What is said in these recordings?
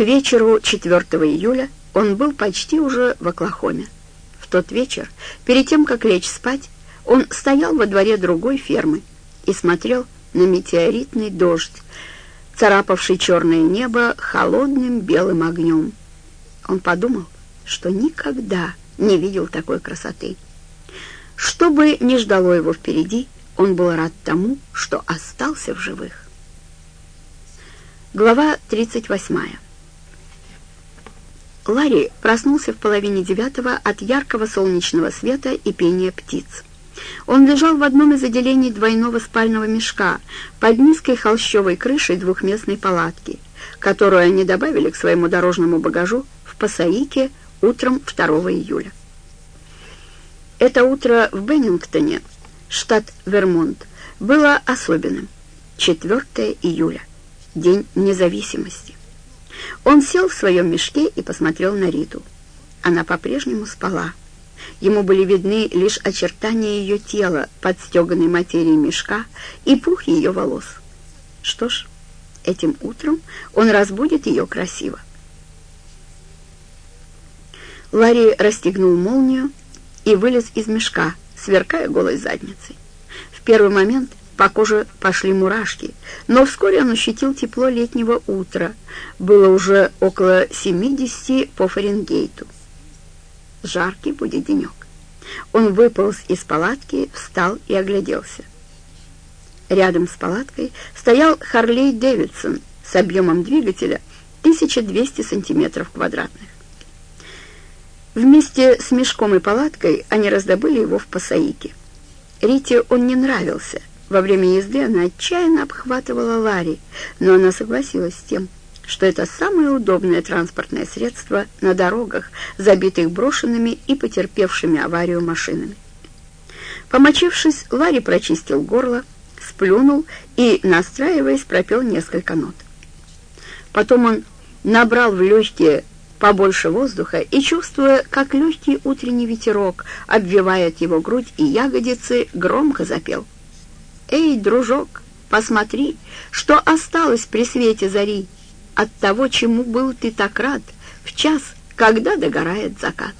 К вечеру 4 июля он был почти уже в Оклахоме. В тот вечер, перед тем, как лечь спать, он стоял во дворе другой фермы и смотрел на метеоритный дождь, царапавший черное небо холодным белым огнем. Он подумал, что никогда не видел такой красоты. Что бы ни ждало его впереди, он был рад тому, что остался в живых. Глава 38. Ларри проснулся в половине девятого от яркого солнечного света и пения птиц. Он лежал в одном из отделений двойного спального мешка под низкой холщовой крышей двухместной палатки, которую они добавили к своему дорожному багажу в Пасаике утром 2 июля. Это утро в Беннингтоне, штат Вермонт, было особенным. 4 июля, день независимости. Он сел в своем мешке и посмотрел на Риту. Она по-прежнему спала. Ему были видны лишь очертания ее тела под стеганой материей мешка и пух ее волос. Что ж, этим утром он разбудит ее красиво. Ларри расстегнул молнию и вылез из мешка, сверкая голой задницей. В первый момент по коже пошли мурашки, но вскоре он ощутил тепло летнего утра. Было уже около 70 по Фаренгейту. Жаркий будет денек. Он выполз из палатки, встал и огляделся. Рядом с палаткой стоял Харлей Дэвидсон с объемом двигателя 1200 сантиметров квадратных. Вместе с мешком и палаткой они раздобыли его в Пасаике. Рите он не нравился. Во время езды она отчаянно обхватывала Ларри, но она согласилась с тем, что это самое удобное транспортное средство на дорогах, забитых брошенными и потерпевшими аварию машинами. Помочившись, Ларри прочистил горло, сплюнул и, настраиваясь, пропел несколько нот. Потом он набрал в легкие побольше воздуха и, чувствуя, как легкий утренний ветерок обвивает его грудь и ягодицы, громко запел. «Эй, дружок, посмотри, что осталось при свете зари от того, чему был ты так рад в час, когда догорает закат».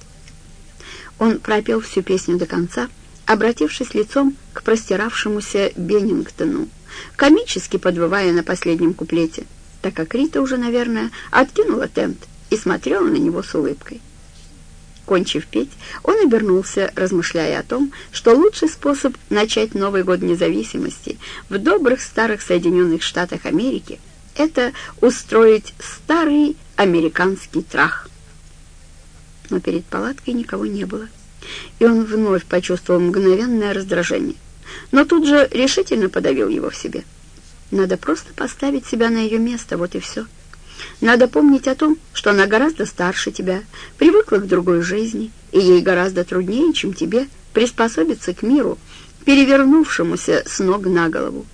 Он пропел всю песню до конца, обратившись лицом к простиравшемуся Беннингтону, комически подвывая на последнем куплете, так как Рита уже, наверное, откинула тент и смотрела на него с улыбкой. Кончив петь, он обернулся, размышляя о том, что лучший способ начать Новый год независимости в добрых старых Соединенных Штатах Америки — это устроить старый американский трах. Но перед палаткой никого не было, и он вновь почувствовал мгновенное раздражение, но тут же решительно подавил его в себе. Надо просто поставить себя на ее место, вот и все — надо помнить о том, что она гораздо старше тебя, привыкла к другой жизни, и ей гораздо труднее, чем тебе, приспособиться к миру, перевернувшемуся с ног на голову.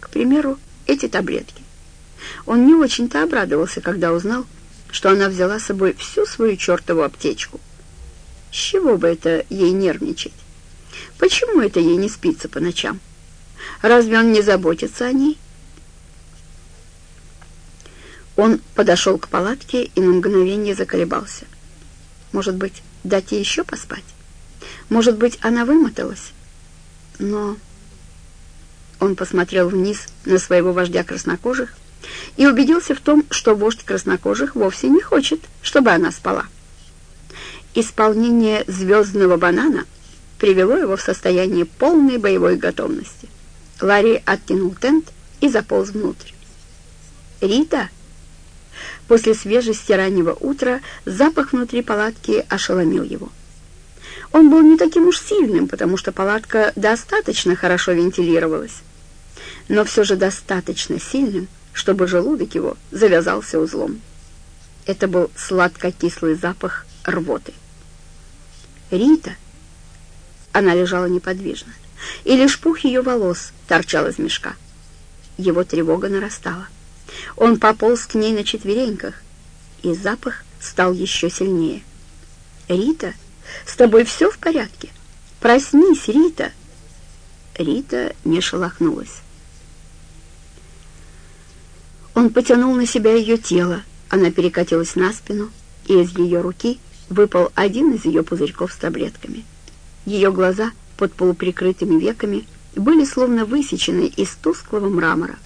К примеру, эти таблетки. Он не очень-то обрадовался, когда узнал, что она взяла с собой всю свою чертову аптечку. С чего бы это ей нервничать? Почему это ей не спится по ночам? Разве он не заботится о ней? Он подошел к палатке и на мгновение заколебался. Может быть, дать ей еще поспать? Может быть, она вымоталась? Но он посмотрел вниз на своего вождя краснокожих и убедился в том, что вождь краснокожих вовсе не хочет, чтобы она спала. Исполнение звездного банана привело его в состояние полной боевой готовности. Ларри откинул тент и заполз внутрь. «Рита!» После свежести раннего утра запах внутри палатки ошеломил его. Он был не таким уж сильным, потому что палатка достаточно хорошо вентилировалась, но все же достаточно сильным, чтобы желудок его завязался узлом. Это был сладко-кислый запах рвоты. Рита! Она лежала неподвижно, и лишь пух ее волос торчал из мешка. Его тревога нарастала. Он пополз к ней на четвереньках, и запах стал еще сильнее. «Рита, с тобой все в порядке? Проснись, Рита!» Рита не шелохнулась. Он потянул на себя ее тело, она перекатилась на спину, и из ее руки выпал один из ее пузырьков с таблетками. Ее глаза под полуприкрытыми веками были словно высечены из тусклого мрамора.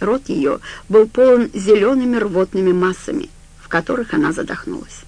Рот ее был полон зелеными рвотными массами, в которых она задохнулась.